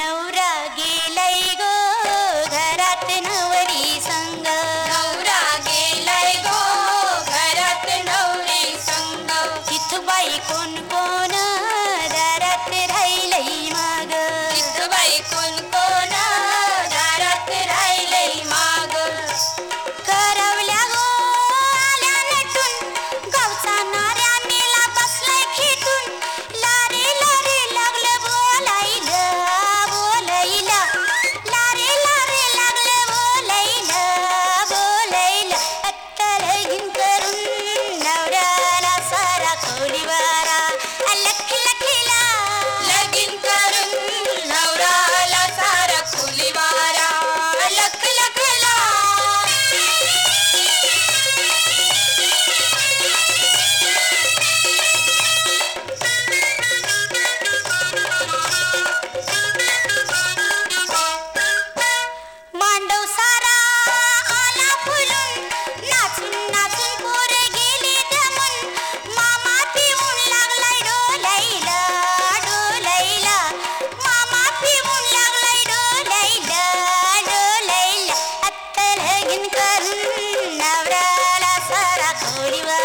नवरा गेलाय electric. ります。